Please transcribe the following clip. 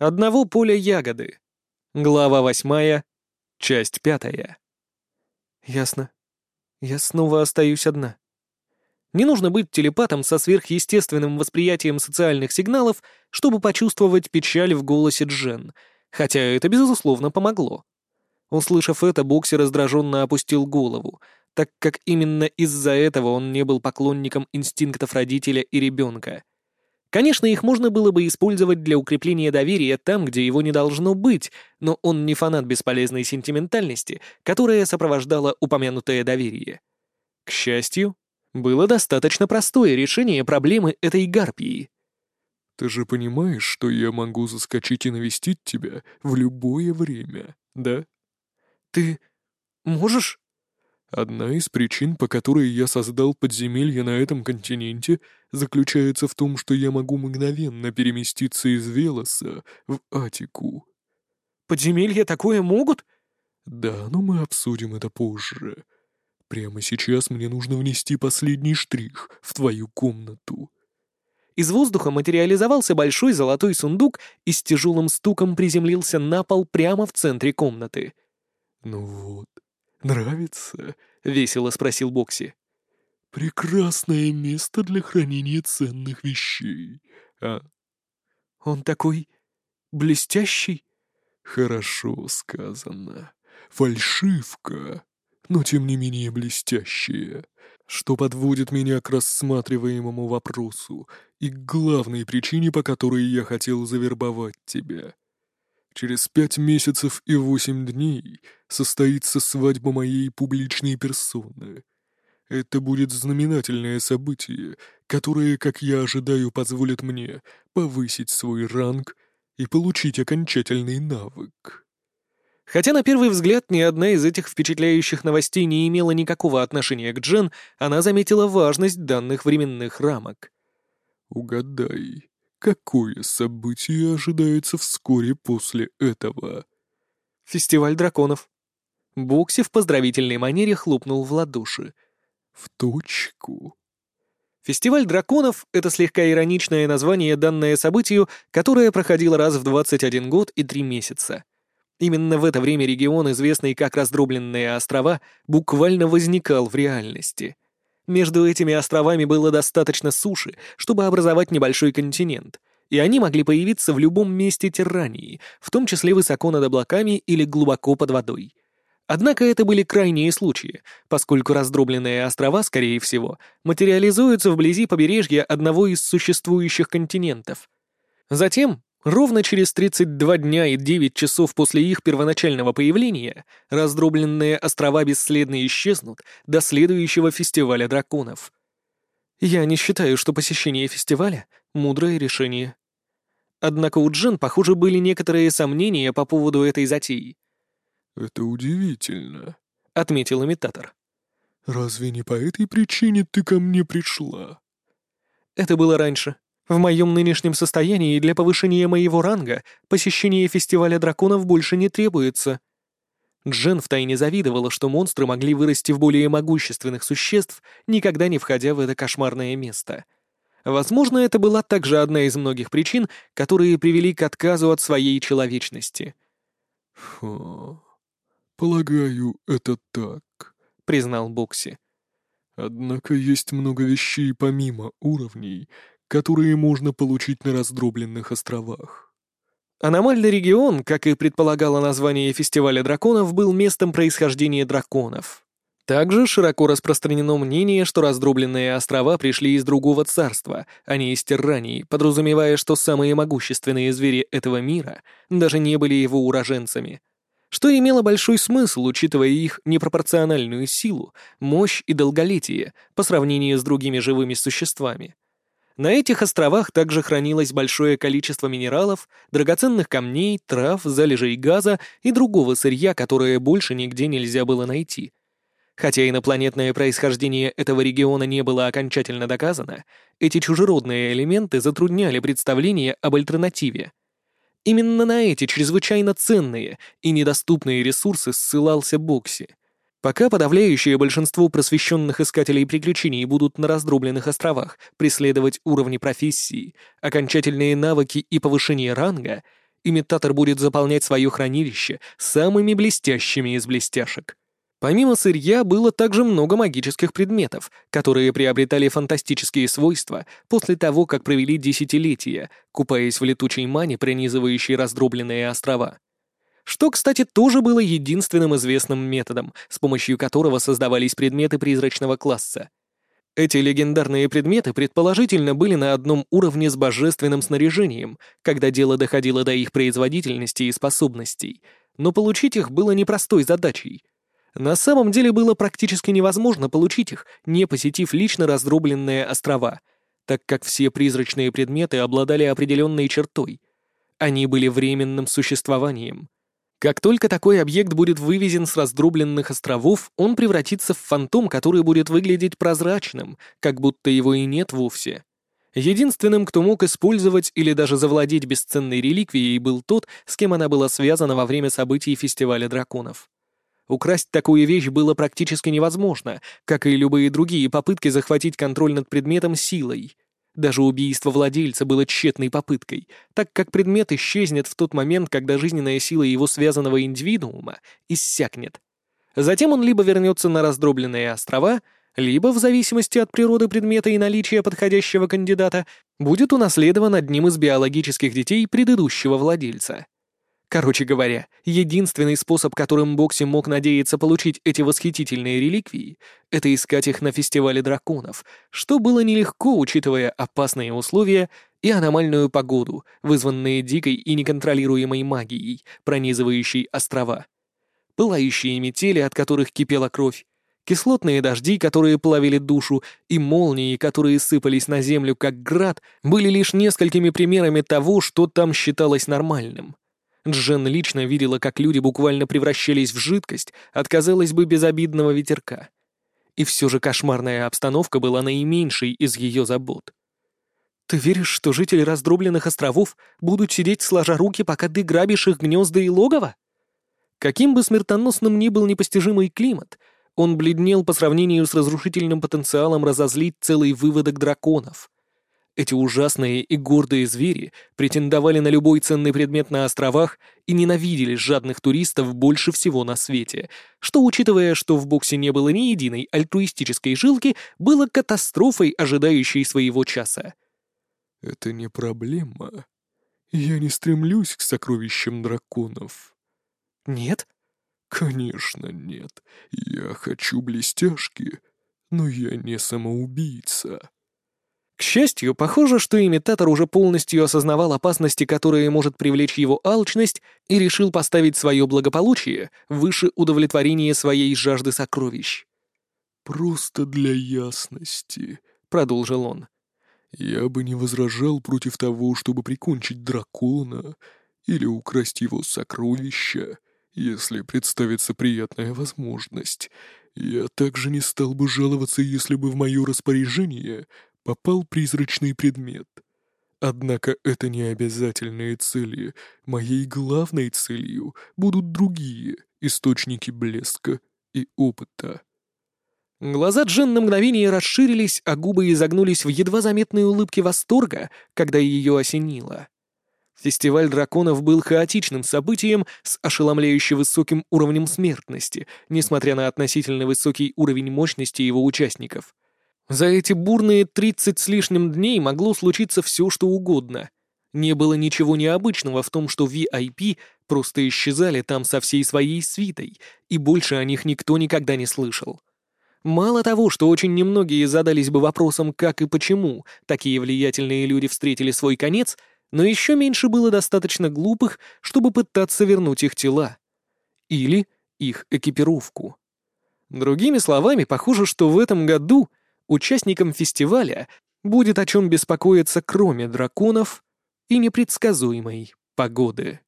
Одного поля ягоды. Глава восьмая, часть пятая. Ясно. Я снова остаюсь одна. Не нужно быть телепатом со сверхъестественным восприятием социальных сигналов, чтобы почувствовать печаль в голосе Джен, хотя это, безусловно, помогло. Услышав это, Бокси раздраженно опустил голову, так как именно из-за этого он не был поклонником инстинктов родителя и ребенка. Конечно, их можно было бы использовать для укрепления доверия там, где его не должно быть, но он не фанат бесполезной сентиментальности, которая сопровождала упомянутое доверие. К счастью, было достаточно простое решение проблемы этой гарпии. «Ты же понимаешь, что я могу заскочить и навестить тебя в любое время, да?» «Ты можешь?» Одна из причин, по которой я создал подземелье на этом континенте, заключается в том, что я могу мгновенно переместиться из Велоса в Атику. Подземелья такое могут? Да, но мы обсудим это позже. Прямо сейчас мне нужно внести последний штрих в твою комнату. Из воздуха материализовался большой золотой сундук и с тяжелым стуком приземлился на пол прямо в центре комнаты. Ну вот, «Нравится?» — весело спросил Бокси. «Прекрасное место для хранения ценных вещей, а?» «Он такой блестящий?» «Хорошо сказано. Фальшивка, но тем не менее блестящая, что подводит меня к рассматриваемому вопросу и к главной причине, по которой я хотел завербовать тебя». Через пять месяцев и восемь дней состоится свадьба моей публичной персоны. Это будет знаменательное событие, которое, как я ожидаю, позволит мне повысить свой ранг и получить окончательный навык. Хотя на первый взгляд ни одна из этих впечатляющих новостей не имела никакого отношения к Джен, она заметила важность данных временных рамок. «Угадай, Какое событие ожидается вскоре после этого? Фестиваль драконов. Бокси в поздравительной манере хлопнул в ладоши. В точку. Фестиваль драконов — это слегка ироничное название, данное событию, которое проходило раз в 21 год и 3 месяца. Именно в это время регион, известный как Раздробленные острова, буквально возникал в реальности — между этими островами было достаточно суши, чтобы образовать небольшой континент, и они могли появиться в любом месте Террании, в том числе высоко над облаками или глубоко под водой. Однако это были крайние случаи, поскольку раздробленные острова, скорее всего, материализуются вблизи побережья одного из существующих континентов. Затем Ровно через 32 дня и 9 часов после их первоначального появления раздробленные острова бесследно исчезнут до следующего фестиваля драконов. Я не считаю, что посещение фестиваля — мудрое решение. Однако у Джен, похоже, были некоторые сомнения по поводу этой затеи. «Это удивительно», — отметил имитатор. «Разве не по этой причине ты ко мне пришла?» Это было раньше. В моем нынешнем состоянии для повышения моего ранга посещение фестиваля драконов больше не требуется. Джен втайне завидовала, что монстры могли вырасти в более могущественных существ, никогда не входя в это кошмарное место. Возможно, это была также одна из многих причин, которые привели к отказу от своей человечности. «Фу, полагаю, это так», — признал Бокси. «Однако есть много вещей помимо уровней, которые можно получить на раздробленных островах. Аномальный регион, как и предполагало название фестиваля драконов, был местом происхождения драконов. Также широко распространено мнение, что раздробленные острова пришли из другого царства, а не из Террании, подразумевая, что самые могущественные звери этого мира даже не были его уроженцами. Что имело большой смысл, учитывая их непропорциональную силу, мощь и долголетие по сравнению с другими живыми существами. На этих островах также хранилось большое количество минералов, драгоценных камней, трав, залежей газа и другого сырья, которое больше нигде нельзя было найти. Хотя инопланетное происхождение этого региона не было окончательно доказано, эти чужеродные элементы затрудняли представление об альтернативе. Именно на эти чрезвычайно ценные и недоступные ресурсы ссылался Бокси — Пока подавляющее большинство просвещенных искателей приключений будут на раздробленных островах преследовать уровни профессии, окончательные навыки и повышение ранга, имитатор будет заполнять свое хранилище самыми блестящими из блестяшек. Помимо сырья было также много магических предметов, которые приобретали фантастические свойства после того, как провели десятилетия, купаясь в летучей мане, пронизывающей раздробленные острова. Что, кстати, тоже было единственным известным методом, с помощью которого создавались предметы призрачного класса. Эти легендарные предметы предположительно были на одном уровне с божественным снаряжением, когда дело доходило до их производительности и способностей, но получить их было непростой задачей. На самом деле было практически невозможно получить их, не посетив лично раздробленные острова, так как все призрачные предметы обладали определенной чертой. Они были временным существованием. Как только такой объект будет вывезен с раздробленных островов, он превратится в фантом, который будет выглядеть прозрачным, как будто его и нет вовсе. Единственным, кто мог использовать или даже завладеть бесценной реликвией, был тот, с кем она была связана во время событий фестиваля драконов. Украсть такую вещь было практически невозможно, как и любые другие попытки захватить контроль над предметом силой. Даже убийство владельца было тщетной попыткой, так как предмет исчезнет в тот момент, когда жизненная сила его связанного индивидуума иссякнет. Затем он либо вернется на раздробленные острова, либо, в зависимости от природы предмета и наличия подходящего кандидата, будет унаследован одним из биологических детей предыдущего владельца. Короче говоря, единственный способ, которым Бокси мог надеяться получить эти восхитительные реликвии, это искать их на фестивале драконов, что было нелегко, учитывая опасные условия и аномальную погоду, вызванные дикой и неконтролируемой магией, пронизывающей острова. Пылающие метели, от которых кипела кровь, кислотные дожди, которые плавили душу, и молнии, которые сыпались на землю как град, были лишь несколькими примерами того, что там считалось нормальным. Джен лично видела, как люди буквально превращались в жидкость от, казалось бы, безобидного ветерка. И все же кошмарная обстановка была наименьшей из ее забот. «Ты веришь, что жители раздробленных островов будут сидеть сложа руки, пока ты грабишь их гнезда и логово?» Каким бы смертоносным ни был непостижимый климат, он бледнел по сравнению с разрушительным потенциалом разозлить целый выводок драконов. Эти ужасные и гордые звери претендовали на любой ценный предмет на островах и ненавидели жадных туристов больше всего на свете, что, учитывая, что в боксе не было ни единой альтруистической жилки, было катастрофой, ожидающей своего часа. «Это не проблема. Я не стремлюсь к сокровищам драконов». «Нет?» «Конечно нет. Я хочу блестяшки, но я не самоубийца». К счастью, похоже, что имитатор уже полностью осознавал опасности, которые может привлечь его алчность, и решил поставить свое благополучие выше удовлетворения своей жажды сокровищ. «Просто для ясности», — продолжил он. «Я бы не возражал против того, чтобы прикончить дракона или украсть его сокровища, если представится приятная возможность. Я также не стал бы жаловаться, если бы в мое распоряжение попал призрачный предмет. Однако это не обязательные цели. Моей главной целью будут другие источники блеска и опыта. Глаза Джен на мгновение расширились, а губы изогнулись в едва заметной улыбке восторга, когда ее осенило. Фестиваль драконов был хаотичным событием с ошеломляюще высоким уровнем смертности, несмотря на относительно высокий уровень мощности его участников. За эти бурные тридцать с лишним дней могло случиться все, что угодно. Не было ничего необычного в том, что VIP просто исчезали там со всей своей свитой, и больше о них никто никогда не слышал. Мало того, что очень немногие задались бы вопросом, как и почему такие влиятельные люди встретили свой конец, но еще меньше было достаточно глупых, чтобы пытаться вернуть их тела. Или их экипировку. Другими словами, похоже, что в этом году — участникам фестиваля будет о чем беспокоиться кроме драконов и непредсказуемой погоды.